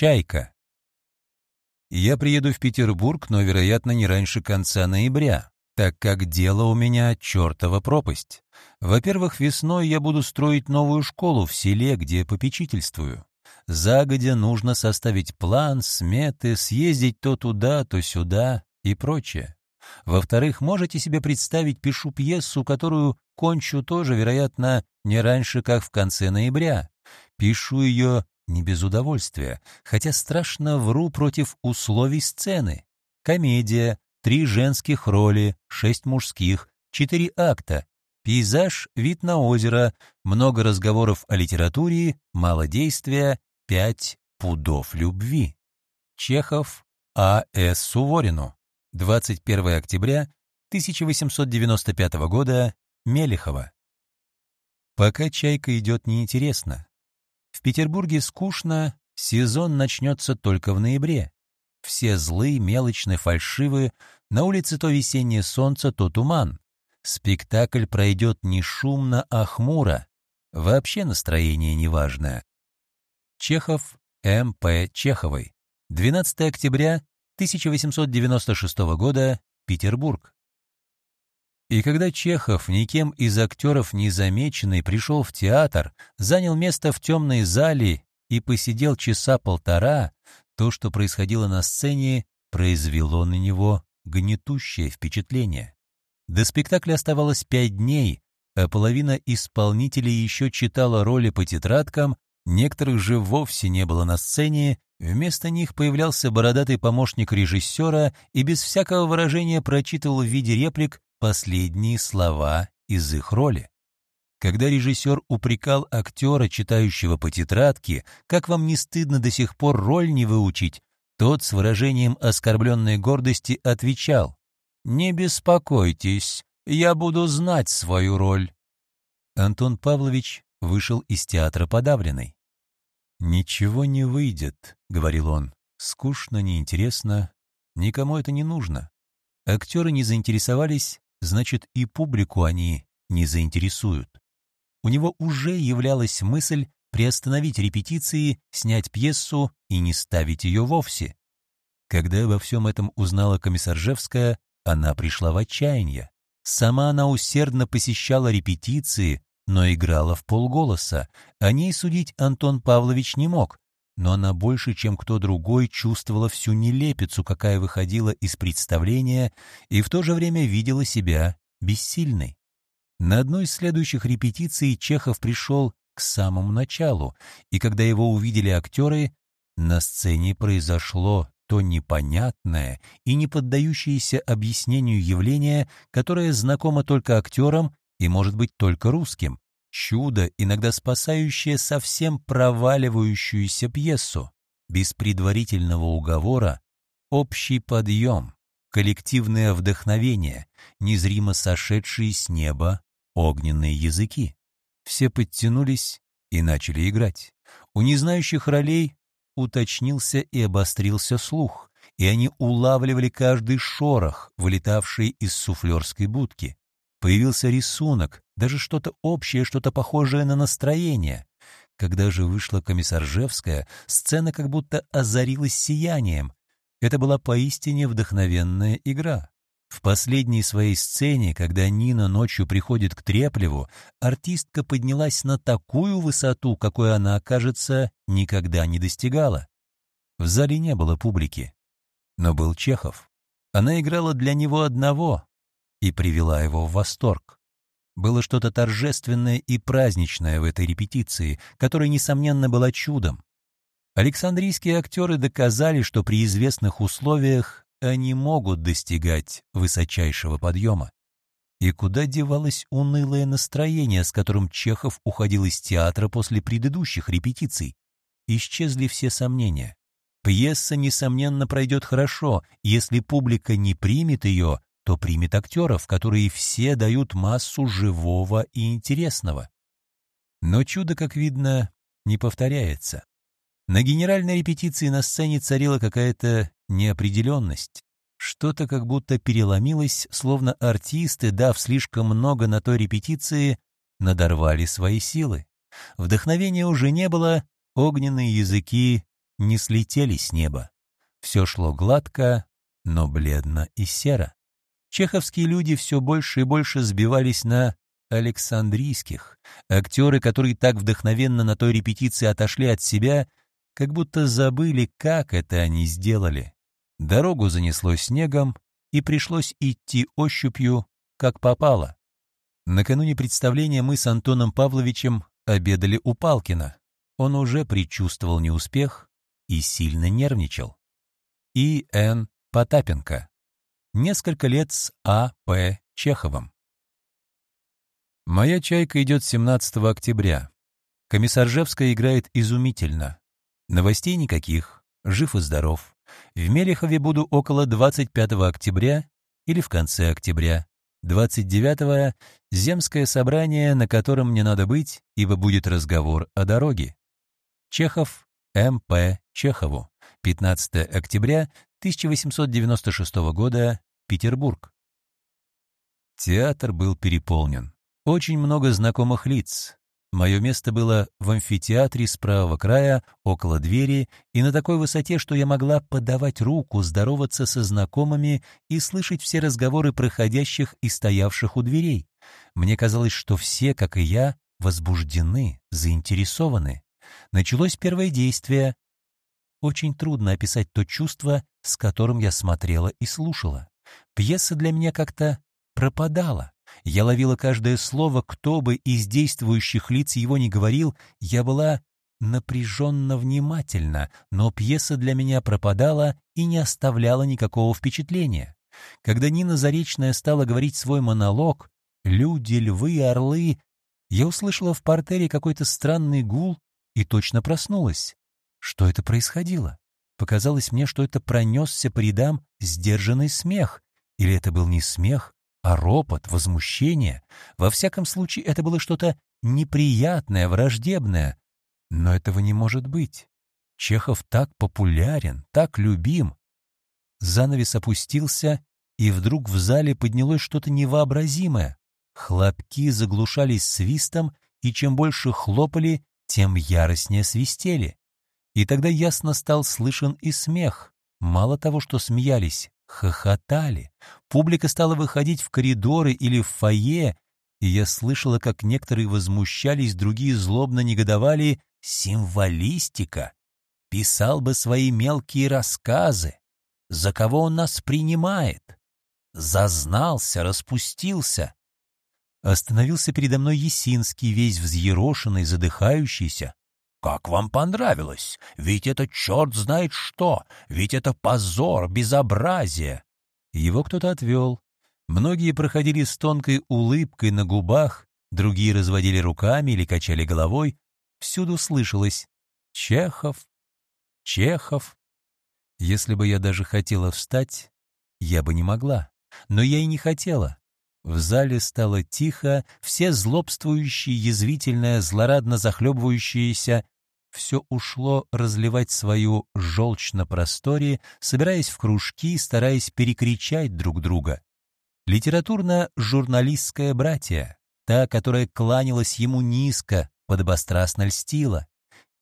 Чайка. Я приеду в Петербург, но, вероятно, не раньше конца ноября, так как дело у меня чертова пропасть. Во-первых, весной я буду строить новую школу в селе, где попечительствую. Загодя нужно составить план, сметы, съездить то туда, то сюда и прочее. Во-вторых, можете себе представить, пишу пьесу, которую кончу тоже, вероятно, не раньше, как в конце ноября. Пишу ее не без удовольствия, хотя страшно вру против условий сцены. Комедия, три женских роли, шесть мужских, четыре акта, пейзаж, вид на озеро, много разговоров о литературе, мало действия, пять пудов любви. Чехов А.С. Суворину. 21 октября 1895 года. Мелехова. Пока «Чайка» идет неинтересно. В Петербурге скучно, сезон начнется только в ноябре. Все злые, мелочные, фальшивые, на улице то весеннее солнце, то туман. Спектакль пройдет не шумно, а хмуро. Вообще настроение неважное. Чехов М.П. Чеховой. 12 октября 1896 года. Петербург. И когда Чехов, никем из актеров незамеченный, пришел в театр, занял место в темной зале и посидел часа полтора, то, что происходило на сцене, произвело на него гнетущее впечатление. До спектакля оставалось пять дней, а половина исполнителей еще читала роли по тетрадкам, некоторых же вовсе не было на сцене, вместо них появлялся бородатый помощник режиссера и без всякого выражения прочитывал в виде реплик последние слова из их роли. Когда режиссер упрекал актера, читающего по тетрадке, как вам не стыдно до сих пор роль не выучить, тот с выражением оскорбленной гордости отвечал «Не беспокойтесь, я буду знать свою роль». Антон Павлович вышел из театра подавленный. «Ничего не выйдет», — говорил он, — «скучно, неинтересно, никому это не нужно. Актеры не заинтересовались, значит и публику они не заинтересуют. У него уже являлась мысль приостановить репетиции, снять пьесу и не ставить ее вовсе. Когда обо всем этом узнала Комиссаржевская, она пришла в отчаяние. Сама она усердно посещала репетиции, но играла в полголоса. О ней судить Антон Павлович не мог, но она больше, чем кто другой, чувствовала всю нелепицу, какая выходила из представления, и в то же время видела себя бессильной. На одной из следующих репетиций Чехов пришел к самому началу, и когда его увидели актеры, на сцене произошло то непонятное и не поддающееся объяснению явление, которое знакомо только актерам и, может быть, только русским чудо, иногда спасающее совсем проваливающуюся пьесу, без предварительного уговора, общий подъем, коллективное вдохновение, незримо сошедшие с неба огненные языки. Все подтянулись и начали играть. У незнающих ролей уточнился и обострился слух, и они улавливали каждый шорох, вылетавший из суфлерской будки. Появился рисунок, даже что-то общее, что-то похожее на настроение. Когда же вышла комиссаржевская, сцена как будто озарилась сиянием. Это была поистине вдохновенная игра. В последней своей сцене, когда Нина ночью приходит к Треплеву, артистка поднялась на такую высоту, какой она, кажется, никогда не достигала. В зале не было публики. Но был Чехов. Она играла для него одного, и привела его в восторг. Было что-то торжественное и праздничное в этой репетиции, которая, несомненно, была чудом. Александрийские актеры доказали, что при известных условиях они могут достигать высочайшего подъема. И куда девалось унылое настроение, с которым Чехов уходил из театра после предыдущих репетиций? Исчезли все сомнения. Пьеса, несомненно, пройдет хорошо, если публика не примет ее, то примет актеров, которые все дают массу живого и интересного. Но чудо, как видно, не повторяется. На генеральной репетиции на сцене царила какая-то неопределенность. Что-то как будто переломилось, словно артисты, дав слишком много на той репетиции, надорвали свои силы. Вдохновения уже не было, огненные языки не слетели с неба. Все шло гладко, но бледно и серо. Чеховские люди все больше и больше сбивались на Александрийских. Актеры, которые так вдохновенно на той репетиции отошли от себя, как будто забыли, как это они сделали. Дорогу занесло снегом, и пришлось идти ощупью, как попало. Накануне представления мы с Антоном Павловичем обедали у Палкина. Он уже предчувствовал неуспех и сильно нервничал. И. Н. Потапенко. Несколько лет с А. П. Чеховым. Моя чайка идет 17 октября. Комиссаржевская играет изумительно. Новостей никаких, жив и здоров. В Мелехове буду около 25 октября или в конце октября. 29-го — земское собрание, на котором мне надо быть, ибо будет разговор о дороге. Чехов, М.П. Чехову. 15 октября 1896 года, Петербург. Театр был переполнен. Очень много знакомых лиц. Мое место было в амфитеатре с правого края, около двери, и на такой высоте, что я могла подавать руку, здороваться со знакомыми и слышать все разговоры проходящих и стоявших у дверей. Мне казалось, что все, как и я, возбуждены, заинтересованы. Началось первое действие. Очень трудно описать то чувство, с которым я смотрела и слушала. Пьеса для меня как-то пропадала. Я ловила каждое слово, кто бы из действующих лиц его не говорил, я была напряженно внимательна, но пьеса для меня пропадала и не оставляла никакого впечатления. Когда Нина Заречная стала говорить свой монолог «Люди, львы, орлы», я услышала в портере какой-то странный гул и точно проснулась. Что это происходило? Показалось мне, что это пронесся по рядам сдержанный смех. Или это был не смех, а ропот, возмущение. Во всяком случае, это было что-то неприятное, враждебное. Но этого не может быть. Чехов так популярен, так любим. Занавес опустился, и вдруг в зале поднялось что-то невообразимое. Хлопки заглушались свистом, и чем больше хлопали, тем яростнее свистели. И тогда ясно стал слышен и смех. Мало того, что смеялись, хохотали. Публика стала выходить в коридоры или в фойе, и я слышала, как некоторые возмущались, другие злобно негодовали. Символистика! Писал бы свои мелкие рассказы. За кого он нас принимает? Зазнался, распустился. Остановился передо мной Есинский, весь взъерошенный, задыхающийся. «Как вам понравилось? Ведь это черт знает что! Ведь это позор, безобразие!» Его кто-то отвел. Многие проходили с тонкой улыбкой на губах, другие разводили руками или качали головой. Всюду слышалось «Чехов! Чехов!» Если бы я даже хотела встать, я бы не могла. Но я и не хотела. В зале стало тихо, все злобствующие, язвительное, злорадно захлебывающиеся, все ушло разливать свою желчь на просторе, собираясь в кружки, стараясь перекричать друг друга. Литературно-журналистское братья, та, которая кланялась ему низко, подобострастно льстила.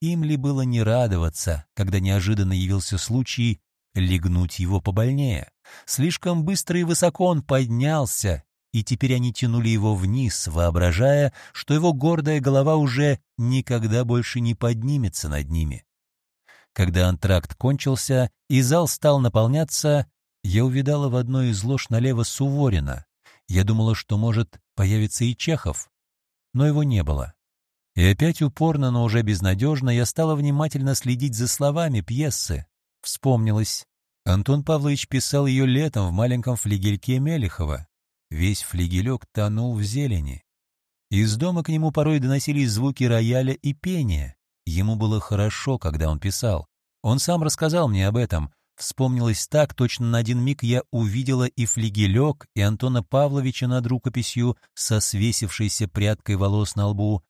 Им ли было не радоваться, когда неожиданно явился случай легнуть его побольнее? Слишком быстро и высоко он поднялся, и теперь они тянули его вниз, воображая, что его гордая голова уже никогда больше не поднимется над ними. Когда антракт кончился и зал стал наполняться, я увидала в одной из лож налево Суворина. Я думала, что, может, появится и Чехов, но его не было. И опять упорно, но уже безнадежно, я стала внимательно следить за словами пьесы. Вспомнилось. Антон Павлович писал ее летом в маленьком флигельке Мелехова. Весь флигелек тонул в зелени. Из дома к нему порой доносились звуки рояля и пения. Ему было хорошо, когда он писал. Он сам рассказал мне об этом. Вспомнилось так, точно на один миг я увидела и флигелек, и Антона Павловича над рукописью со свесившейся прядкой волос на лбу.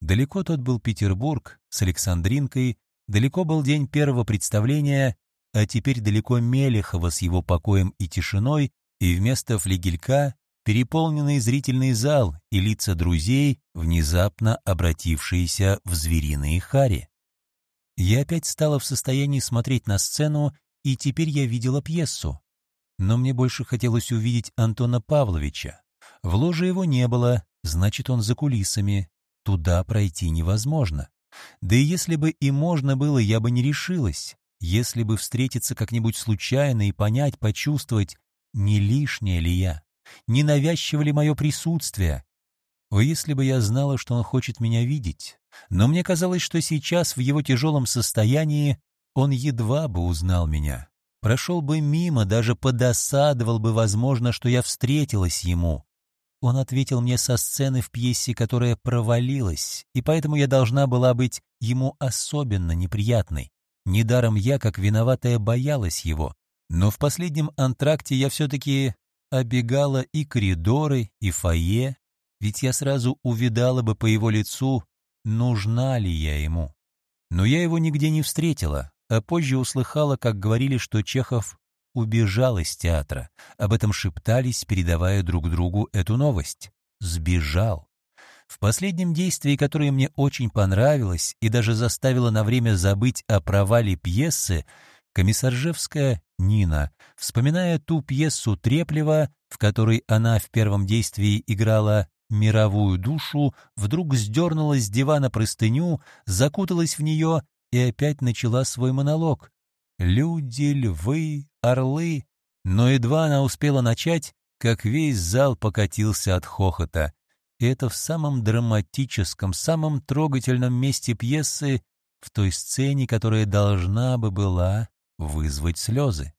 Далеко тот был Петербург с Александринкой, далеко был день первого представления, а теперь далеко Мелехова с его покоем и тишиной, и вместо флигелька переполненный зрительный зал и лица друзей, внезапно обратившиеся в звериные хари. Я опять стала в состоянии смотреть на сцену, и теперь я видела пьесу. Но мне больше хотелось увидеть Антона Павловича. В ложе его не было, значит, он за кулисами. Туда пройти невозможно. Да и если бы и можно было, я бы не решилась. Если бы встретиться как-нибудь случайно и понять, почувствовать, не лишнее ли я, не навязчиво ли мое присутствие. О, если бы я знала, что он хочет меня видеть. Но мне казалось, что сейчас в его тяжелом состоянии он едва бы узнал меня. Прошел бы мимо, даже подосадовал бы, возможно, что я встретилась ему. Он ответил мне со сцены в пьесе, которая провалилась, и поэтому я должна была быть ему особенно неприятной. Недаром я, как виноватая, боялась его. Но в последнем антракте я все-таки обегала и коридоры, и фойе, ведь я сразу увидала бы по его лицу, нужна ли я ему. Но я его нигде не встретила, а позже услыхала, как говорили, что Чехов убежал из театра. Об этом шептались, передавая друг другу эту новость. Сбежал. В последнем действии, которое мне очень понравилось и даже заставило на время забыть о провале пьесы, комиссаржевская Нина, вспоминая ту пьесу Треплева, в которой она в первом действии играла мировую душу, вдруг сдернула с дивана простыню, закуталась в нее и опять начала свой монолог. «Люди, львы, орлы...» Но едва она успела начать, как весь зал покатился от хохота. И это в самом драматическом, самом трогательном месте пьесы, в той сцене, которая должна бы была вызвать слезы.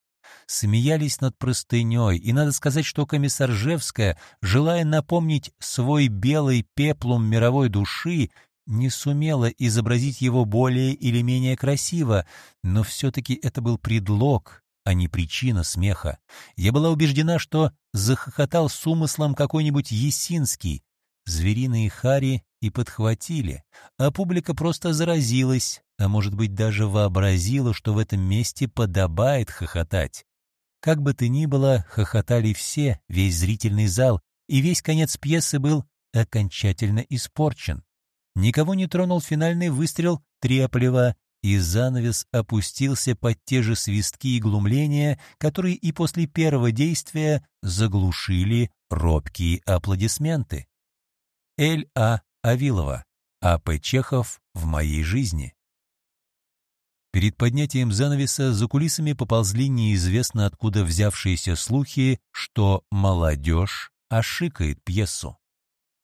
Смеялись над простыней, и надо сказать, что комиссар Жевская, желая напомнить свой белый пеплум мировой души, не сумела изобразить его более или менее красиво, но все-таки это был предлог, а не причина смеха. Я была убеждена, что захохотал с умыслом какой-нибудь Есинский. Звериные хари и подхватили, а публика просто заразилась, а может быть даже вообразила, что в этом месте подобает хохотать. Как бы то ни было, хохотали все, весь зрительный зал, и весь конец пьесы был окончательно испорчен. Никого не тронул финальный выстрел Треплева, и занавес опустился под те же свистки и глумления, которые и после первого действия заглушили робкие аплодисменты. Эль А. Авилова. А. П. Чехов в моей жизни. Перед поднятием занавеса за кулисами поползли неизвестно откуда взявшиеся слухи, что молодежь ошикает пьесу.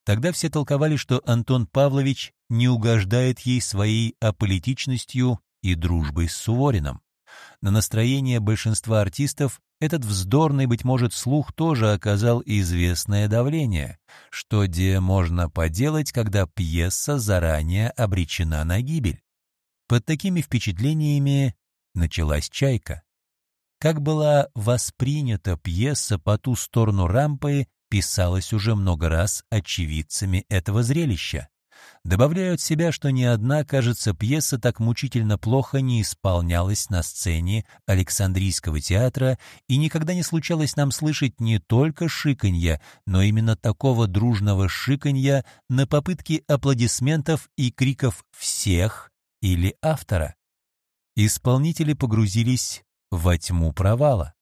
Тогда все толковали, что Антон Павлович не угождает ей своей аполитичностью и дружбой с Сувориным. На настроение большинства артистов этот вздорный, быть может, слух тоже оказал известное давление, что где можно поделать, когда пьеса заранее обречена на гибель. Под такими впечатлениями началась «Чайка». Как была воспринята пьеса по ту сторону рампы, писалось уже много раз очевидцами этого зрелища. Добавляю от себя, что ни одна, кажется, пьеса так мучительно плохо не исполнялась на сцене Александрийского театра, и никогда не случалось нам слышать не только шиканья, но именно такого дружного шиканья на попытки аплодисментов и криков «всех», или автора. Исполнители погрузились во тьму провала.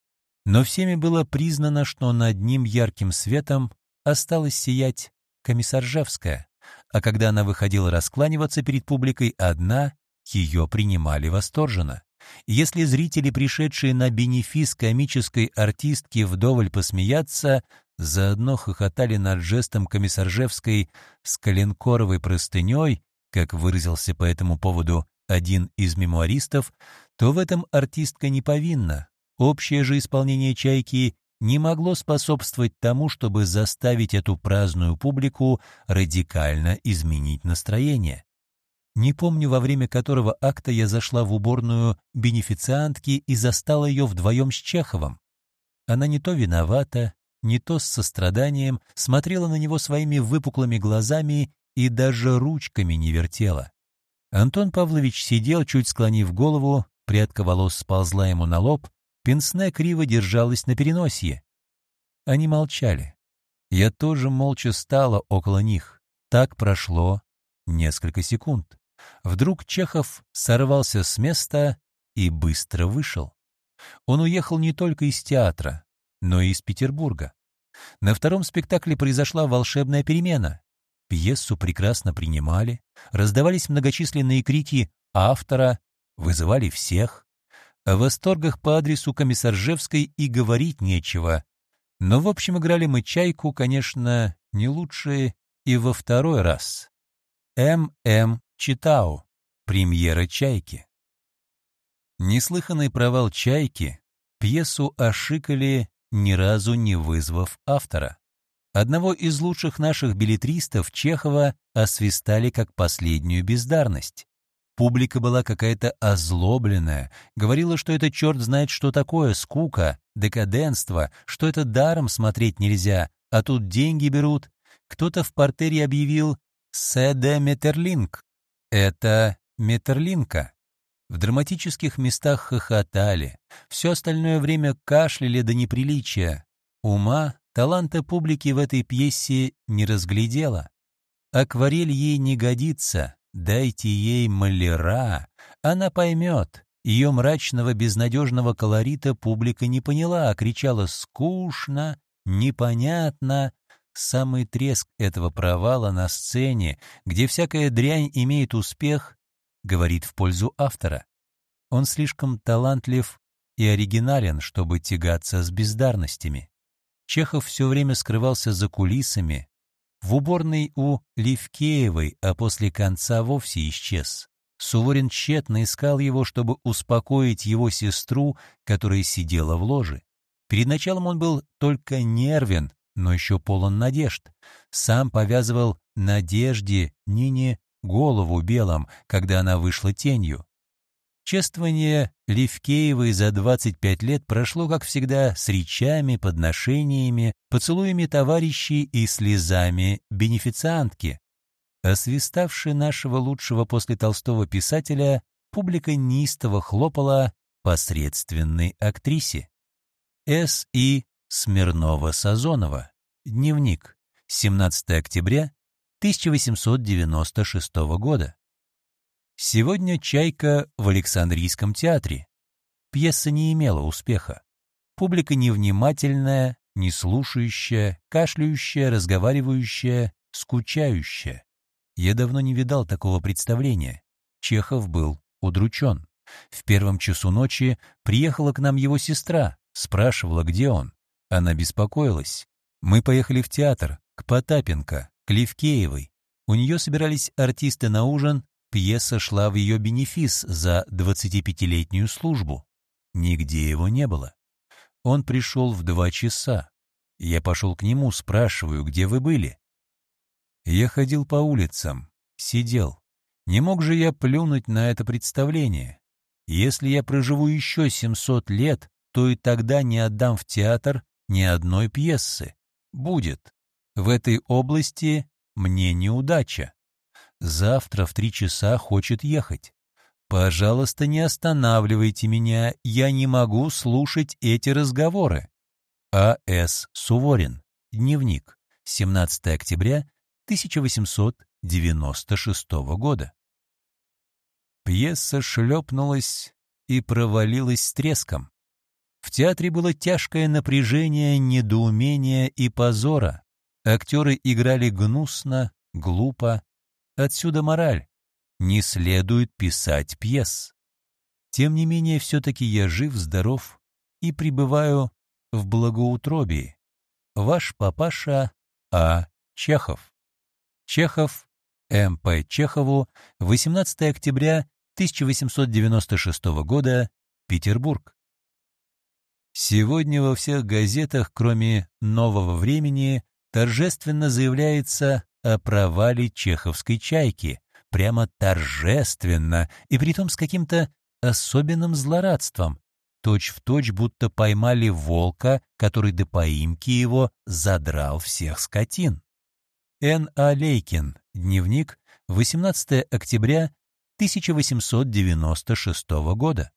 Но всеми было признано, что над ним ярким светом осталась сиять комиссаржевская, а когда она выходила раскланиваться перед публикой одна, ее принимали восторженно. Если зрители, пришедшие на бенефис комической артистки вдоволь посмеяться, заодно хохотали над жестом комиссаржевской с коленкоровой простыней, как выразился по этому поводу один из мемуаристов, то в этом артистка не повинна. Общее же исполнение «Чайки» не могло способствовать тому, чтобы заставить эту праздную публику радикально изменить настроение. Не помню, во время которого акта я зашла в уборную бенефициантки и застала ее вдвоем с Чеховым. Она не то виновата, не то с состраданием смотрела на него своими выпуклыми глазами и даже ручками не вертела. Антон Павлович сидел, чуть склонив голову, прядка волос сползла ему на лоб, пенсне криво держалась на переносье. Они молчали. Я тоже молча стала около них. Так прошло несколько секунд. Вдруг Чехов сорвался с места и быстро вышел. Он уехал не только из театра, но и из Петербурга. На втором спектакле произошла волшебная перемена. Пьесу прекрасно принимали, раздавались многочисленные крики автора, вызывали всех. О восторгах по адресу Комиссаржевской и говорить нечего. Но, в общем, играли мы «Чайку», конечно, не лучше и во второй раз. М.М. Читау. Премьера «Чайки». Неслыханный провал «Чайки» пьесу ошикали, ни разу не вызвав автора. Одного из лучших наших билетристов, Чехова, освистали как последнюю бездарность. Публика была какая-то озлобленная, говорила, что это черт знает что такое, скука, декаденство, что это даром смотреть нельзя, а тут деньги берут. Кто-то в портере объявил «Седе Метерлинг». Это Метерлинка. В драматических местах хохотали, все остальное время кашляли до неприличия. Ума, таланта публики в этой пьесе не разглядела. Акварель ей не годится, Дайте ей маляра, она поймет. Ее мрачного безнадежного колорита публика не поняла, а кричала «скучно», «непонятно». Самый треск этого провала на сцене, где всякая дрянь имеет успех, говорит в пользу автора. Он слишком талантлив и оригинален, чтобы тягаться с бездарностями. Чехов все время скрывался за кулисами, в уборной у Левкеевой, а после конца вовсе исчез. Суворин тщетно искал его, чтобы успокоить его сестру, которая сидела в ложе. Перед началом он был только нервен, но еще полон надежд. Сам повязывал надежде Нине голову белым, когда она вышла тенью. Чествование Левкеевой за 25 лет прошло, как всегда, с речами, подношениями, поцелуями товарищей и слезами бенефициантки. Освиставший нашего лучшего после Толстого писателя, публика неистово хлопала посредственной актрисе. С. И. Смирнова-Сазонова. Дневник. 17 октября 1896 года. Сегодня «Чайка» в Александрийском театре. Пьеса не имела успеха. Публика невнимательная, не слушающая, кашляющая, разговаривающая, скучающая. Я давно не видал такого представления. Чехов был удручен. В первом часу ночи приехала к нам его сестра, спрашивала, где он. Она беспокоилась. Мы поехали в театр, к Потапенко, к Левкеевой. У нее собирались артисты на ужин, Пьеса шла в ее бенефис за 25-летнюю службу. Нигде его не было. Он пришел в два часа. Я пошел к нему, спрашиваю, где вы были? Я ходил по улицам, сидел. Не мог же я плюнуть на это представление. Если я проживу еще 700 лет, то и тогда не отдам в театр ни одной пьесы. Будет. В этой области мне неудача. Завтра в три часа хочет ехать. Пожалуйста, не останавливайте меня, я не могу слушать эти разговоры. А.С. Суворин. Дневник. 17 октября 1896 года. Пьеса шлепнулась и провалилась с треском. В театре было тяжкое напряжение, недоумение и позора. Актеры играли гнусно, глупо, Отсюда мораль. Не следует писать пьес. Тем не менее, все-таки я жив, здоров и пребываю в благоутробии. Ваш папаша А. Чехов. Чехов М.П. Чехову 18 октября 1896 года, Петербург. Сегодня во всех газетах, кроме «Нового времени», торжественно заявляется о провале чеховской чайки, прямо торжественно, и притом с каким-то особенным злорадством, точь-в-точь, точь, будто поймали волка, который до поимки его задрал всех скотин. Н. А. Лейкин. Дневник. 18 октября 1896 года.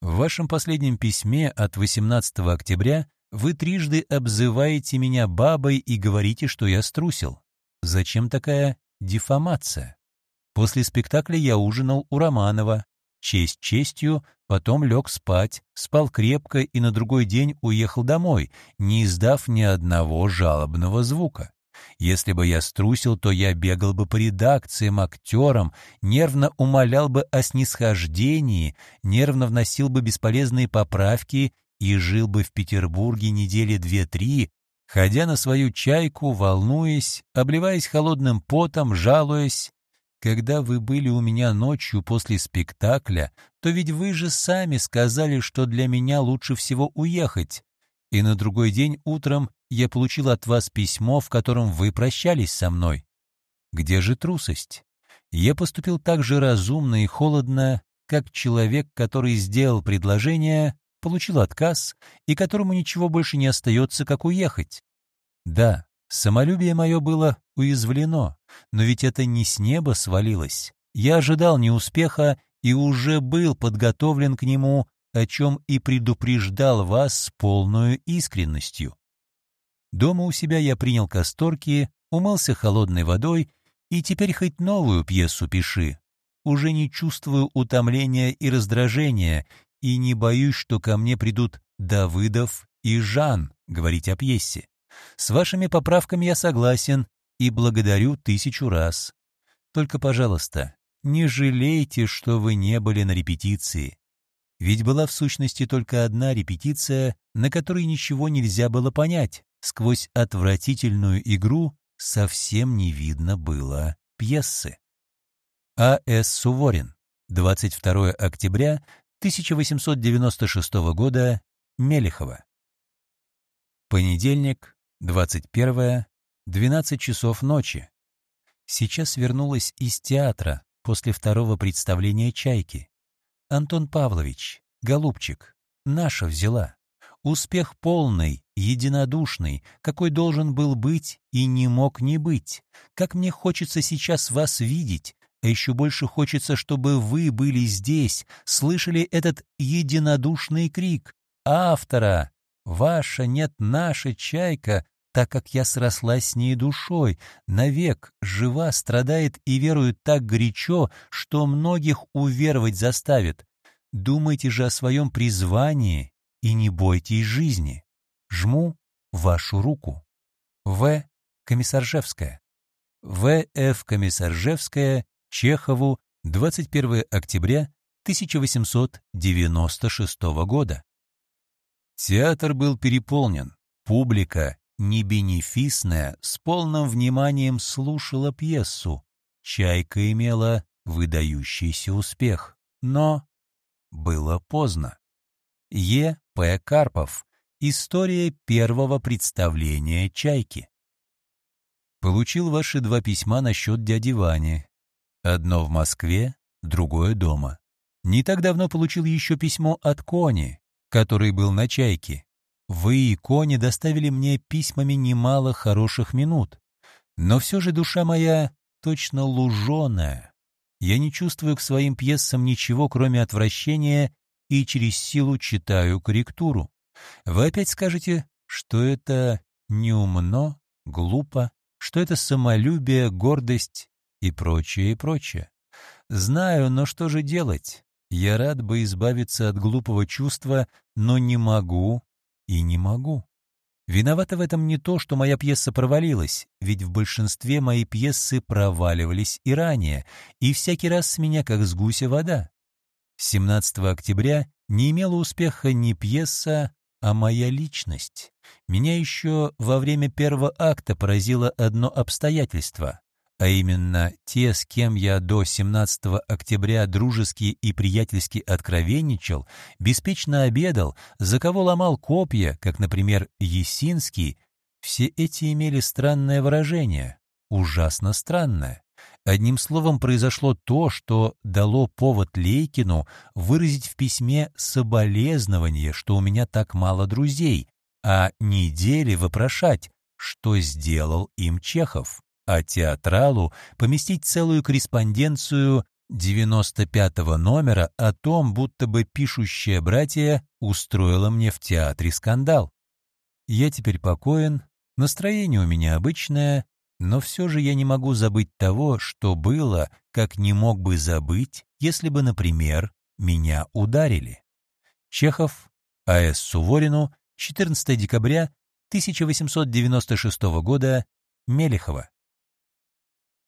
В вашем последнем письме от 18 октября вы трижды обзываете меня бабой и говорите, что я струсил. Зачем такая дефамация? После спектакля я ужинал у Романова. Честь честью, потом лег спать, спал крепко и на другой день уехал домой, не издав ни одного жалобного звука. Если бы я струсил, то я бегал бы по редакциям, актерам, нервно умолял бы о снисхождении, нервно вносил бы бесполезные поправки и жил бы в Петербурге недели две-три, ходя на свою чайку, волнуясь, обливаясь холодным потом, жалуясь. Когда вы были у меня ночью после спектакля, то ведь вы же сами сказали, что для меня лучше всего уехать. И на другой день утром я получил от вас письмо, в котором вы прощались со мной. Где же трусость? Я поступил так же разумно и холодно, как человек, который сделал предложение, получил отказ и которому ничего больше не остается, как уехать. Да, самолюбие мое было уязвлено, но ведь это не с неба свалилось. Я ожидал неуспеха и уже был подготовлен к нему, о чем и предупреждал вас с полной искренностью. Дома у себя я принял касторки, умылся холодной водой и теперь хоть новую пьесу пиши. Уже не чувствую утомления и раздражения, и не боюсь, что ко мне придут Давыдов и Жан говорить о пьесе. С вашими поправками я согласен и благодарю тысячу раз. Только, пожалуйста, не жалейте, что вы не были на репетиции. Ведь была в сущности только одна репетиция, на которой ничего нельзя было понять. Сквозь отвратительную игру совсем не видно было пьесы. А. С. Суворин. 22 октября 1896 года. Мелехова. Понедельник, 21 12 часов ночи. Сейчас вернулась из театра после второго представления «Чайки». Антон Павлович, голубчик, наша взяла. Успех полный, единодушный, какой должен был быть и не мог не быть. Как мне хочется сейчас вас видеть, а еще больше хочется, чтобы вы были здесь, слышали этот единодушный крик. Автора! Ваша, нет, наша чайка, так как я срослась с ней душой, навек жива, страдает и верует так горячо, что многих уверовать заставит. Думайте же о своем призвании и не бойтесь жизни. Жму вашу руку. В. Комиссаржевская. В. Ф. Комиссаржевская Чехову 21 октября 1896 года. Театр был переполнен. Публика, не бенефисная, с полным вниманием слушала пьесу. Чайка имела выдающийся успех. Но было поздно. Е. П. Карпов. История первого представления «Чайки». Получил ваши два письма насчет дяди Вани. Одно в Москве, другое дома. Не так давно получил еще письмо от Кони, который был на «Чайке». Вы и Кони доставили мне письмами немало хороших минут. Но все же душа моя точно луженая. Я не чувствую к своим пьесам ничего, кроме отвращения и через силу читаю корректуру. Вы опять скажете, что это неумно, глупо, что это самолюбие, гордость и прочее, и прочее. Знаю, но что же делать? Я рад бы избавиться от глупого чувства, но не могу и не могу. Виновато в этом не то, что моя пьеса провалилась, ведь в большинстве мои пьесы проваливались и ранее, и всякий раз с меня как с гуся вода. 17 октября не имела успеха не пьеса, а моя личность. Меня еще во время первого акта поразило одно обстоятельство, а именно те, с кем я до 17 октября дружески и приятельски откровенничал, беспечно обедал, за кого ломал копья, как, например, Есинский, все эти имели странное выражение, ужасно странное. Одним словом, произошло то, что дало повод Лейкину выразить в письме соболезнование, что у меня так мало друзей, а недели вопрошать, что сделал им Чехов, а театралу поместить целую корреспонденцию 95-го номера о том, будто бы пишущее братья устроило мне в театре скандал. Я теперь покоен, настроение у меня обычное, Но все же я не могу забыть того, что было, как не мог бы забыть, если бы, например, меня ударили. Чехов, А.С. Суворину, 14 декабря 1896 года, Мелехова.